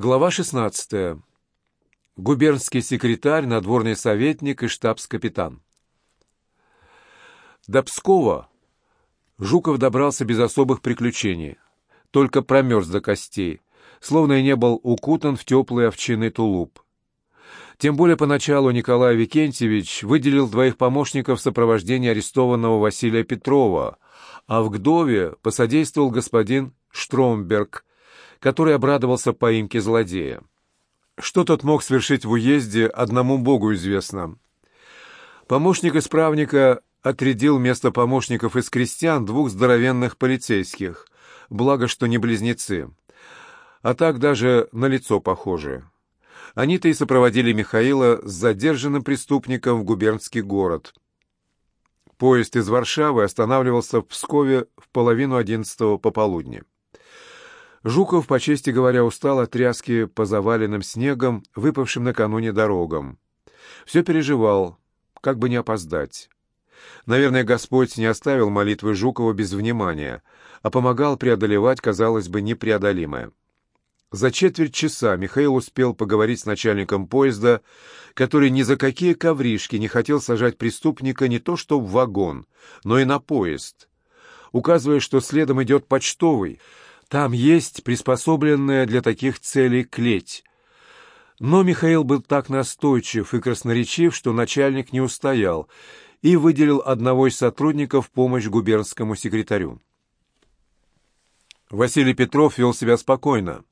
Глава 16. Губернский секретарь, надворный советник и штабс-капитан. До Пскова Жуков добрался без особых приключений, только промерз до костей, словно и не был укутан в теплый овчинный тулуп. Тем более поначалу Николай Викентьевич выделил двоих помощников в сопровождении арестованного Василия Петрова, а в Гдове посодействовал господин Штромберг, который обрадовался поимке злодея. Что тот мог совершить в уезде, одному Богу известно. Помощник исправника отрядил вместо помощников из крестьян двух здоровенных полицейских, благо что не близнецы, а так даже на лицо похожи. Они-то и сопроводили Михаила с задержанным преступником в губернский город. Поезд из Варшавы останавливался в Пскове в половину одиннадцатого пополудни. Жуков, по чести говоря, устал от тряски по заваленным снегом, выпавшим накануне дорогам. Все переживал, как бы не опоздать. Наверное, Господь не оставил молитвы Жукова без внимания, а помогал преодолевать, казалось бы, непреодолимое. За четверть часа Михаил успел поговорить с начальником поезда, который ни за какие ковришки не хотел сажать преступника не то что в вагон, но и на поезд, указывая, что следом идет почтовый — там есть приспособленная для таких целей клеть. Но Михаил был так настойчив и красноречив, что начальник не устоял и выделил одного из сотрудников в помощь губернскому секретарю. Василий Петров вел себя спокойно,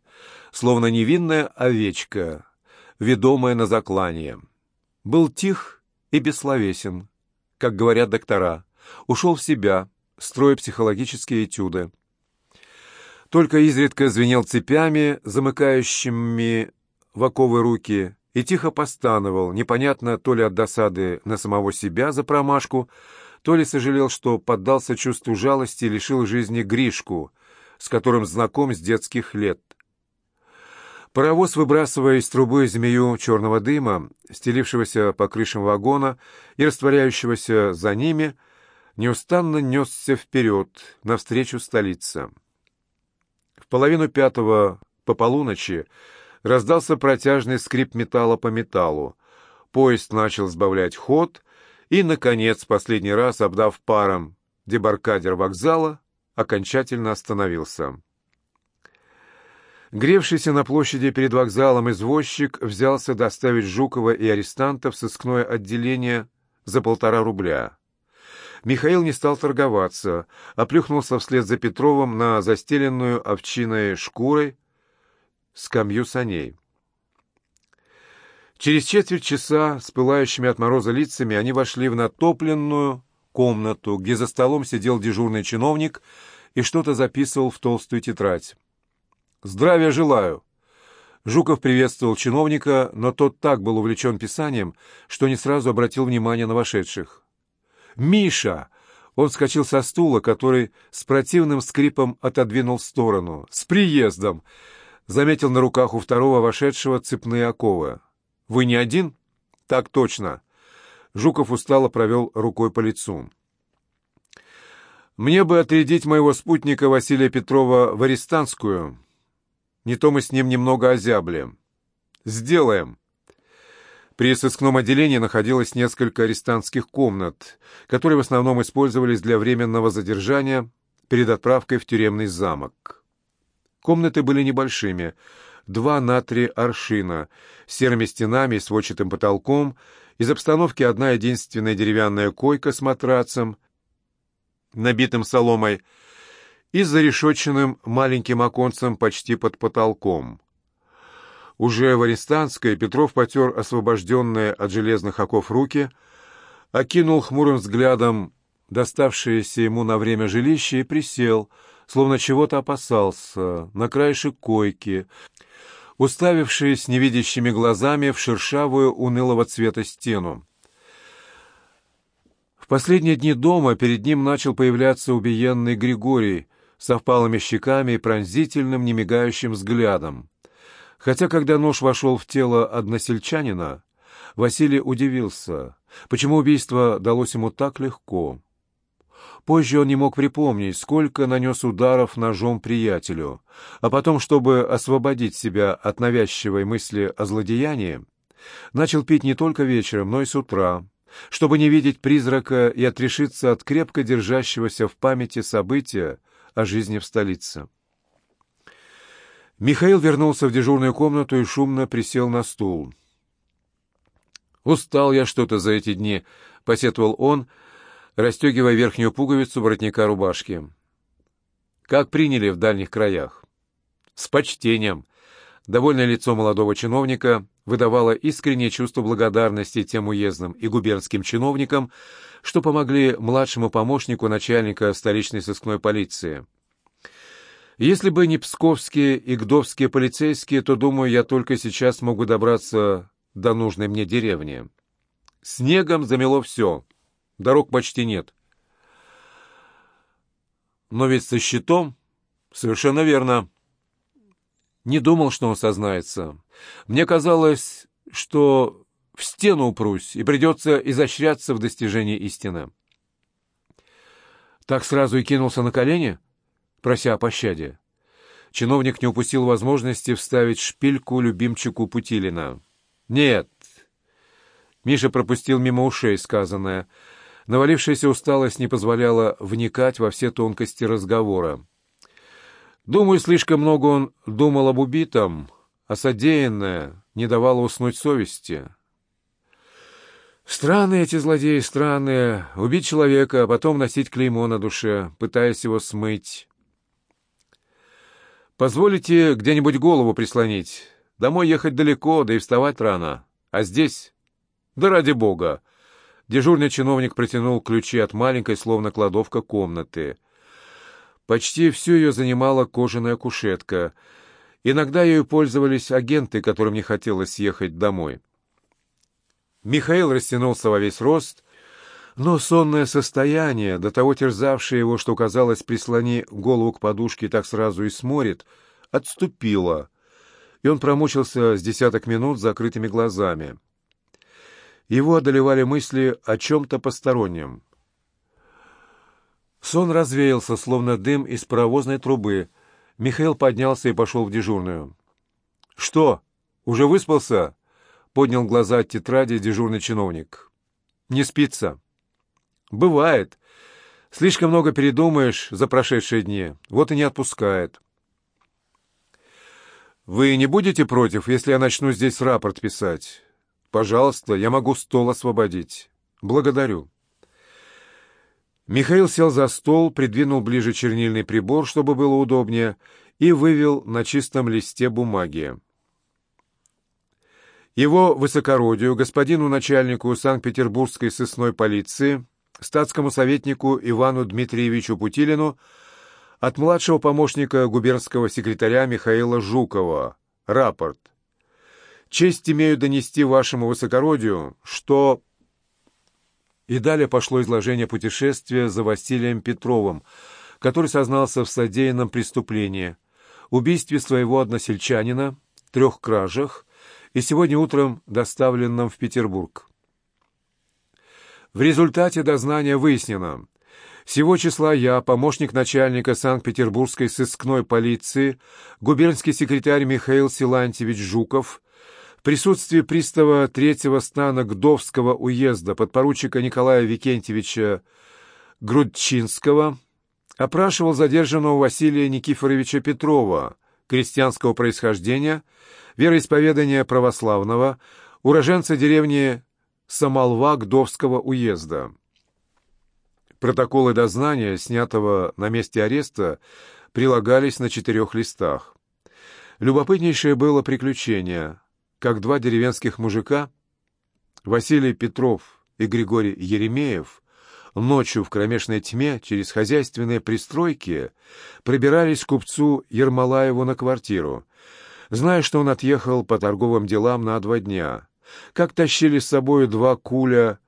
словно невинная овечка, ведомая на заклание. Был тих и бессловесен, как говорят доктора, ушел в себя, строя психологические этюды только изредка звенел цепями, замыкающими в оковы руки, и тихо постановал, непонятно то ли от досады на самого себя за промашку, то ли сожалел, что поддался чувству жалости и лишил жизни Гришку, с которым знаком с детских лет. Паровоз, выбрасывая из трубы змею черного дыма, стелившегося по крышам вагона и растворяющегося за ними, неустанно несся вперед, навстречу столице. Половину пятого по полуночи раздался протяжный скрип металла по металлу. Поезд начал сбавлять ход и, наконец, последний раз, обдав паром дебаркадер вокзала, окончательно остановился. Гревшийся на площади перед вокзалом извозчик взялся доставить Жукова и арестантов в сыскное отделение за полтора рубля. Михаил не стал торговаться, а плюхнулся вслед за Петровым на застеленную овчиной шкурой скамью саней. Через четверть часа с пылающими от мороза лицами они вошли в натопленную комнату, где за столом сидел дежурный чиновник и что-то записывал в толстую тетрадь. «Здравия желаю!» Жуков приветствовал чиновника, но тот так был увлечен писанием, что не сразу обратил внимание на вошедших. «Миша!» Он вскочил со стула, который с противным скрипом отодвинул в сторону. «С приездом!» Заметил на руках у второго вошедшего цепные оковы. «Вы не один?» «Так точно!» Жуков устало провел рукой по лицу. «Мне бы отрядить моего спутника Василия Петрова в Арестанскую. Не то мы с ним немного озябли. Сделаем!» При сыскном отделении находилось несколько арестантских комнат, которые в основном использовались для временного задержания перед отправкой в тюремный замок. Комнаты были небольшими, два на три аршина, с серыми стенами и сводчатым потолком, из обстановки одна единственная деревянная койка с матрацем, набитым соломой, и с зарешоченным маленьким оконцем почти под потолком. Уже в Арестанской Петров потер освобожденные от железных оков руки, окинул хмурым взглядом доставшееся ему на время жилище и присел, словно чего-то опасался, на краешек койки, уставившись невидящими глазами в шершавую унылого цвета стену. В последние дни дома перед ним начал появляться убиенный Григорий со впалыми щеками и пронзительным, немигающим взглядом. Хотя, когда нож вошел в тело односельчанина, Василий удивился, почему убийство далось ему так легко. Позже он не мог припомнить, сколько нанес ударов ножом приятелю, а потом, чтобы освободить себя от навязчивой мысли о злодеянии, начал пить не только вечером, но и с утра, чтобы не видеть призрака и отрешиться от крепко держащегося в памяти события о жизни в столице. Михаил вернулся в дежурную комнату и шумно присел на стул. «Устал я что-то за эти дни», — посетовал он, расстегивая верхнюю пуговицу воротника рубашки. «Как приняли в дальних краях?» «С почтением». Довольное лицо молодого чиновника выдавало искреннее чувство благодарности тем уездным и губернским чиновникам, что помогли младшему помощнику начальника столичной сыскной полиции. Если бы не псковские и гдовские полицейские, то, думаю, я только сейчас могу добраться до нужной мне деревни. Снегом замело все, дорог почти нет. Но ведь со щитом... Совершенно верно. Не думал, что он сознается. Мне казалось, что в стену упрусь, и придется изощряться в достижении истины. Так сразу и кинулся на колени? — прося о пощаде. Чиновник не упустил возможности вставить шпильку любимчику Путилина. «Нет». Миша пропустил мимо ушей сказанное. Навалившаяся усталость не позволяла вникать во все тонкости разговора. Думаю, слишком много он думал об убитом, а содеянное не давало уснуть совести. Странные эти злодеи, странные. Убить человека, а потом носить клеймо на душе, пытаясь его смыть. Позволите где-нибудь голову прислонить. Домой ехать далеко, да и вставать рано. А здесь? Да ради бога!» Дежурный чиновник протянул ключи от маленькой, словно кладовка, комнаты. Почти всю ее занимала кожаная кушетка. Иногда ею пользовались агенты, которым не хотелось ехать домой. Михаил растянулся во весь рост, но сонное состояние, до того терзавшее его, что, казалось, прислони голову к подушке, так сразу и сморит, отступило, и он промучился с десяток минут с закрытыми глазами. Его одолевали мысли о чем-то постороннем. Сон развеялся, словно дым из паровозной трубы. Михаил поднялся и пошел в дежурную. «Что, уже выспался?» — поднял глаза от тетради дежурный чиновник. «Не спится». «Бывает. Слишком много передумаешь за прошедшие дни. Вот и не отпускает». «Вы не будете против, если я начну здесь рапорт писать? Пожалуйста, я могу стол освободить. Благодарю». Михаил сел за стол, придвинул ближе чернильный прибор, чтобы было удобнее, и вывел на чистом листе бумаги. Его высокородию, господину начальнику Санкт-Петербургской сыскной полиции, статскому советнику Ивану Дмитриевичу Путилину от младшего помощника губернского секретаря Михаила Жукова. Рапорт. Честь имею донести вашему высокородию, что... И далее пошло изложение путешествия за Василием Петровым, который сознался в содеянном преступлении, убийстве своего односельчанина, трех кражах и сегодня утром доставленном в Петербург. В результате дознания выяснено, Сего числа я, помощник начальника Санкт-Петербургской сыскной полиции, губернский секретарь Михаил Силантьевич Жуков, в присутствии пристава третьего стана Гдовского уезда подпоручика Николая Викентьевича Грудчинского, опрашивал задержанного Василия Никифоровича Петрова, крестьянского происхождения, вероисповедания православного, уроженца деревни Самолва Гдовского уезда. Протоколы дознания, снятого на месте ареста, прилагались на четырех листах. Любопытнейшее было приключение, как два деревенских мужика, Василий Петров и Григорий Еремеев, ночью в кромешной тьме через хозяйственные пристройки пробирались к купцу Ермолаеву на квартиру, зная, что он отъехал по торговым делам на два дня, как тащили с собой два куля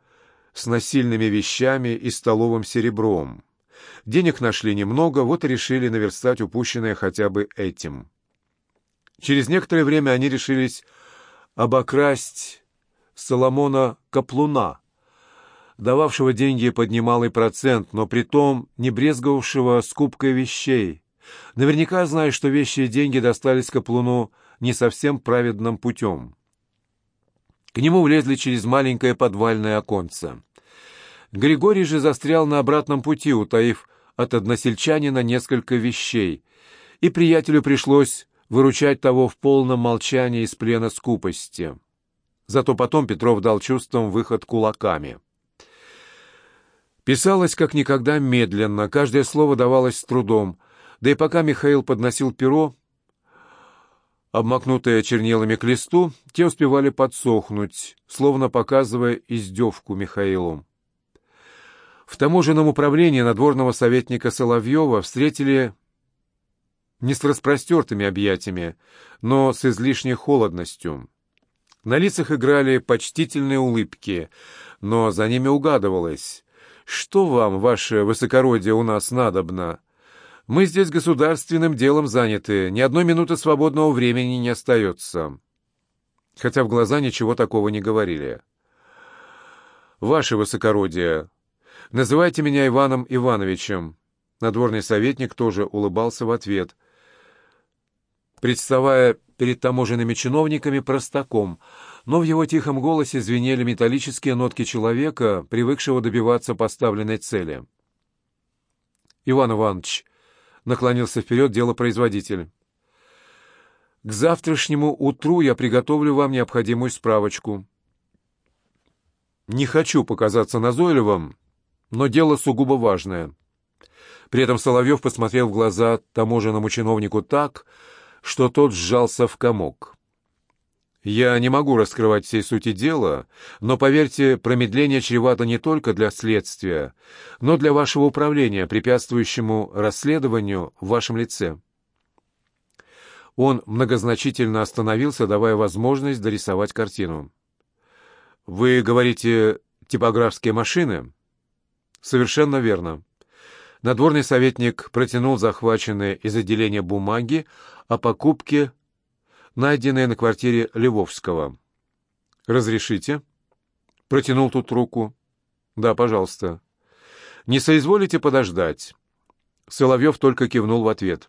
с насильными вещами и столовым серебром. Денег нашли немного, вот и решили наверстать упущенное хотя бы этим. Через некоторое время они решились обокрасть Соломона Каплуна, дававшего деньги под немалый процент, но притом не брезговавшего скупкой вещей. Наверняка зная, что вещи и деньги достались Каплуну не совсем праведным путем. К нему влезли через маленькое подвальное оконце. Григорий же застрял на обратном пути, утаив от односельчанина несколько вещей, и приятелю пришлось выручать того в полном молчании из плена скупости. Зато потом Петров дал чувствам выход кулаками. Писалось как никогда медленно, каждое слово давалось с трудом, да и пока Михаил подносил перо, обмакнутые чернилами к листу, те успевали подсохнуть, словно показывая издевку Михаилу. В таможенном управлении надворного советника Соловьева встретили не с распростертыми объятиями, но с излишней холодностью. На лицах играли почтительные улыбки, но за ними угадывалось. «Что вам, ваше высокородие, у нас надобно? Мы здесь государственным делом заняты, ни одной минуты свободного времени не остается». Хотя в глаза ничего такого не говорили. «Ваше высокородие, называйте меня Иваном Ивановичем». Надворный советник тоже улыбался в ответ – представая перед таможенными чиновниками простаком, но в его тихом голосе звенели металлические нотки человека, привыкшего добиваться поставленной цели. «Иван Иванович», — наклонился вперед делопроизводитель, — «к завтрашнему утру я приготовлю вам необходимую справочку. Не хочу показаться назойливым, но дело сугубо важное». При этом Соловьев посмотрел в глаза таможенному чиновнику так, что тот сжался в комок. Я не могу раскрывать всей сути дела, но, поверьте, промедление чревато не только для следствия, но для вашего управления, препятствующему расследованию в вашем лице. Он многозначительно остановился, давая возможность дорисовать картину. «Вы говорите, типографские машины?» «Совершенно верно». Надворный советник протянул захваченные из отделения бумаги о покупке, найденной на квартире Львовского. «Разрешите?» Протянул тут руку. «Да, пожалуйста». «Не соизволите подождать?» Соловьев только кивнул в ответ.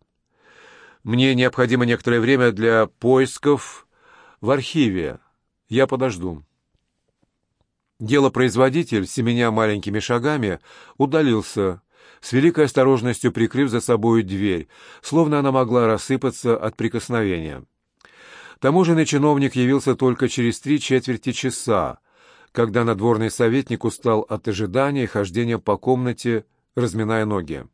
«Мне необходимо некоторое время для поисков в архиве. Я подожду». Делопроизводитель, семеня маленькими шагами, удалился, с великой осторожностью прикрыв за собою дверь, словно она могла рассыпаться от прикосновения. Таможенный чиновник явился только через три четверти часа, когда надворный советник устал от ожидания и хождения по комнате, разминая ноги.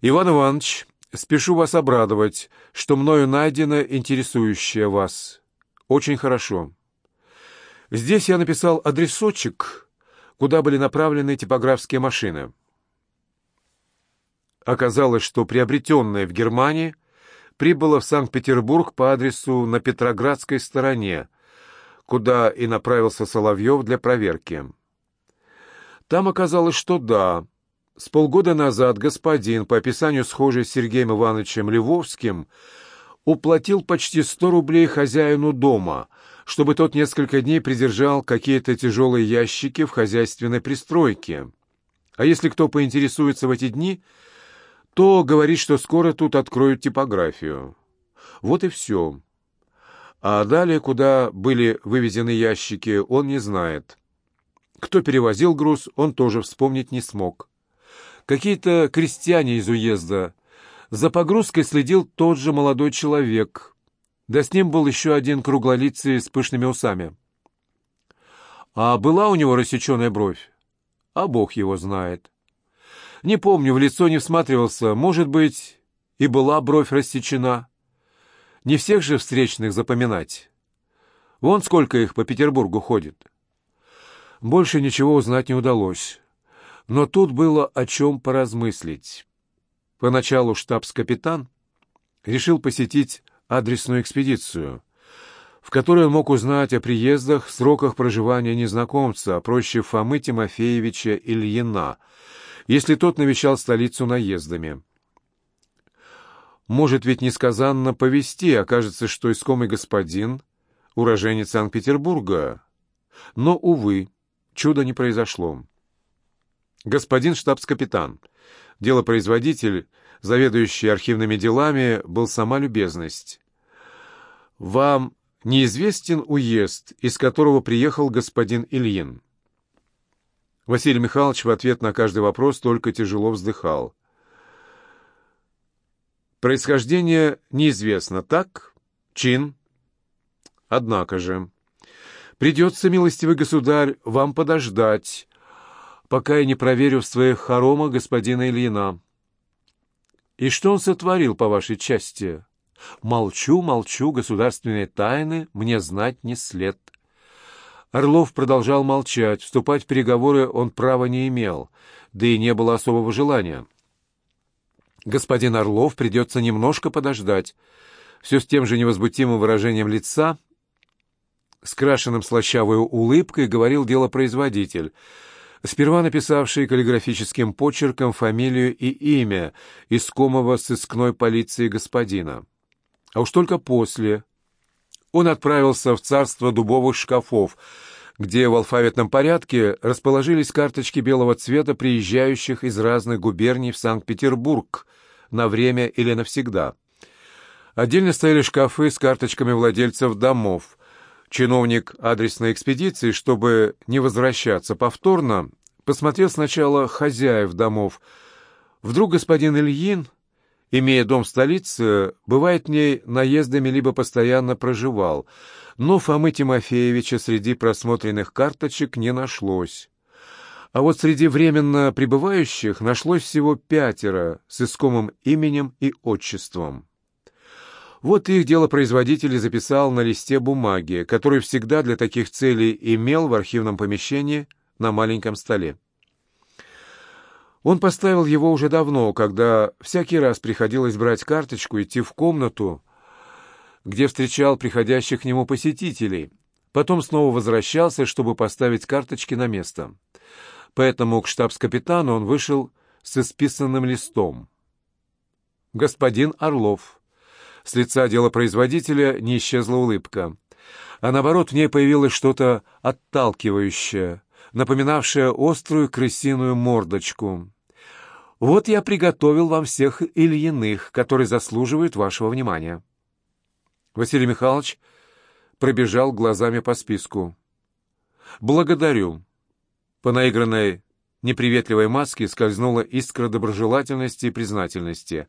«Иван Иванович, спешу вас обрадовать, что мною найдено интересующее вас. Очень хорошо. Здесь я написал адресочек, куда были направлены типографские машины. Оказалось, что приобретенное в Германии прибыло в Санкт-Петербург по адресу на Петроградской стороне, куда и направился Соловьев для проверки. Там оказалось, что да, с полгода назад господин, по описанию схожий с Сергеем Ивановичем Львовским, уплатил почти сто рублей хозяину дома — чтобы тот несколько дней придержал какие-то тяжелые ящики в хозяйственной пристройке. А если кто поинтересуется в эти дни, то говорит, что скоро тут откроют типографию. Вот и все. А далее, куда были вывезены ящики, он не знает. Кто перевозил груз, он тоже вспомнить не смог. Какие-то крестьяне из уезда. За погрузкой следил тот же молодой человек — да с ним был еще один круглолицый с пышными усами. А была у него рассеченная бровь? А бог его знает. Не помню, в лицо не всматривался. Может быть, и была бровь рассечена. Не всех же встречных запоминать. Вон сколько их по Петербургу ходит. Больше ничего узнать не удалось. Но тут было о чем поразмыслить. Поначалу штабс-капитан решил посетить адресную экспедицию, в которой он мог узнать о приездах, сроках проживания незнакомца, проще Фомы Тимофеевича Ильина, если тот навещал столицу наездами. Может ведь несказанно повести, окажется, что искомый господин — уроженец Санкт-Петербурга. Но, увы, чуда не произошло. Господин штабс-капитан, делопроизводитель, заведующий архивными делами, был сама любезность. Вам неизвестен уезд, из которого приехал господин Ильин? Василий Михайлович в ответ на каждый вопрос только тяжело вздыхал. Происхождение неизвестно, так? Чин? Однако же... Придется, милостивый государь, вам подождать, пока я не проверю в своих хоромах господина Ильина. И что он сотворил по вашей части? Молчу, молчу, государственные тайны мне знать не след. Орлов продолжал молчать, вступать в переговоры он права не имел, да и не было особого желания. Господин Орлов придется немножко подождать. Все с тем же невозмутимым выражением лица, скрашенным слащавой улыбкой, говорил делопроизводитель, сперва написавший каллиграфическим почерком фамилию и имя искомого сыскной полиции господина. А уж только после он отправился в царство дубовых шкафов, где в алфавитном порядке расположились карточки белого цвета приезжающих из разных губерний в Санкт-Петербург на время или навсегда. Отдельно стояли шкафы с карточками владельцев домов. Чиновник адресной экспедиции, чтобы не возвращаться повторно, посмотрел сначала хозяев домов. Вдруг господин Ильин имея дом в столице, бывает в ней наездами либо постоянно проживал, но Фомы Тимофеевича среди просмотренных карточек не нашлось. А вот среди временно пребывающих нашлось всего пятеро с искомым именем и отчеством. Вот их делопроизводитель записал на листе бумаги, который всегда для таких целей имел в архивном помещении на маленьком столе. Он поставил его уже давно, когда всякий раз приходилось брать карточку, идти в комнату, где встречал приходящих к нему посетителей, потом снова возвращался, чтобы поставить карточки на место. Поэтому к штабс-капитану он вышел с исписанным листом. «Господин Орлов». С лица делопроизводителя не исчезла улыбка, а наоборот в ней появилось что-то отталкивающее, напоминавшее острую крысиную мордочку. Вот я приготовил вам всех Ильиных, которые заслуживают вашего внимания. Василий Михайлович пробежал глазами по списку. «Благодарю». По наигранной неприветливой маске скользнула искра доброжелательности и признательности.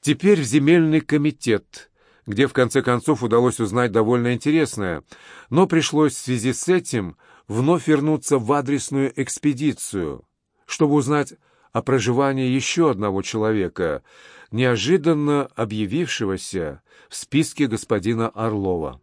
Теперь в земельный комитет, где в конце концов удалось узнать довольно интересное, но пришлось в связи с этим вновь вернуться в адресную экспедицию, чтобы узнать о проживании еще одного человека, неожиданно объявившегося в списке господина Орлова.